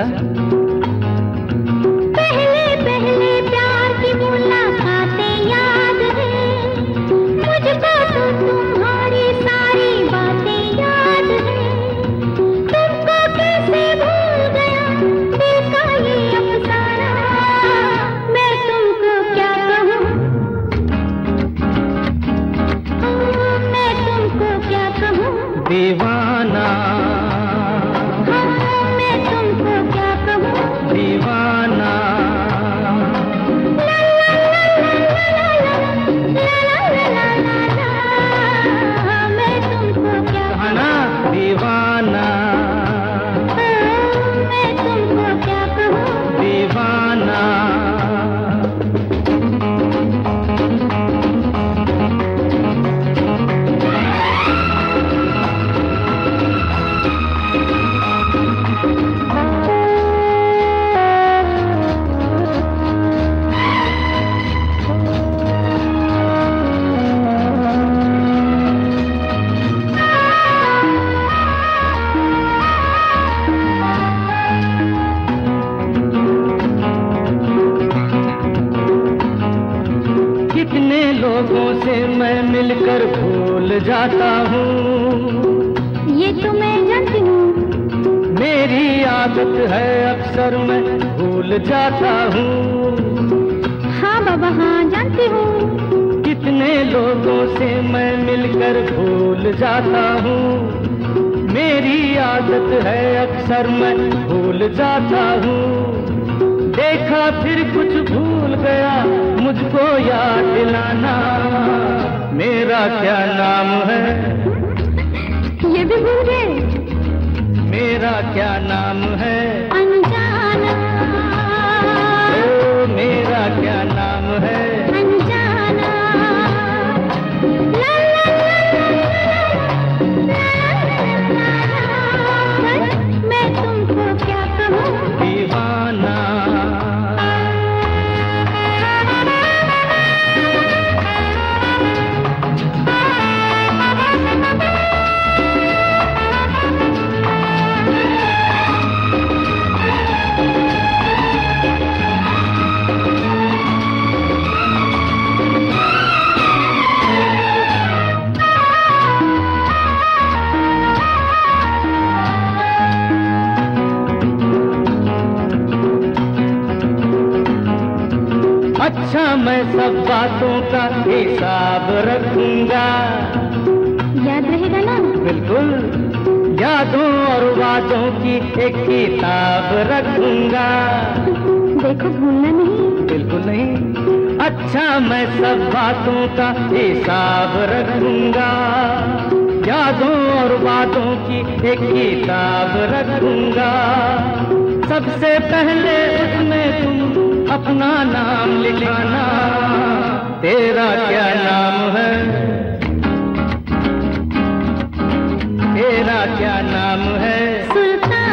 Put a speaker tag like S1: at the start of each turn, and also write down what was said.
S1: अच्छा
S2: पहले पहले प्यार की मुलाकातें याद है। मुझको तो तुम्हारी सारी बातें याद है। तुमको कैसे भूल गया दिल का ये अफसाना? मैं तुमको क्या कहूँ? मैं तुमको क्या कहूँ?
S1: दीवाना लोगों से मैं मिलकर भूल जाता हूँ।
S2: ये तो मैं जानती हूँ।
S1: मेरी आदत है अक्सर मैं भूल जाता हूँ।
S2: हाँ बाबा हाँ जानती हूँ।
S1: कितने लोगों से मैं मिलकर भूल जाता हूँ। मेरी आदत है अक्सर मैं भूल जाता हूँ। देखा फिर कुछ भूल गया मुझको याद दिलाना। मेरा क्या नाम है?
S2: ये भी भूल गए?
S1: मेरा क्या नाम है? अच्छा मैं सब बातों का हिसाब रखूँगा।
S2: याद रहेगा ना?
S1: बिल्कुल यादों और वादों की एक किताब रखूँगा।
S2: देखो भूलना नहीं।
S1: बिल्कुल नहीं अच्छा मैं सब बातों का हिसाब रखूँगा। यादों और वादों की एक किताब रखूँगा। सबसे पहले उसमें तुम अपना नाम लिखाना। तेरा क्या नाम है? तेरा क्या नाम है? सुल्तान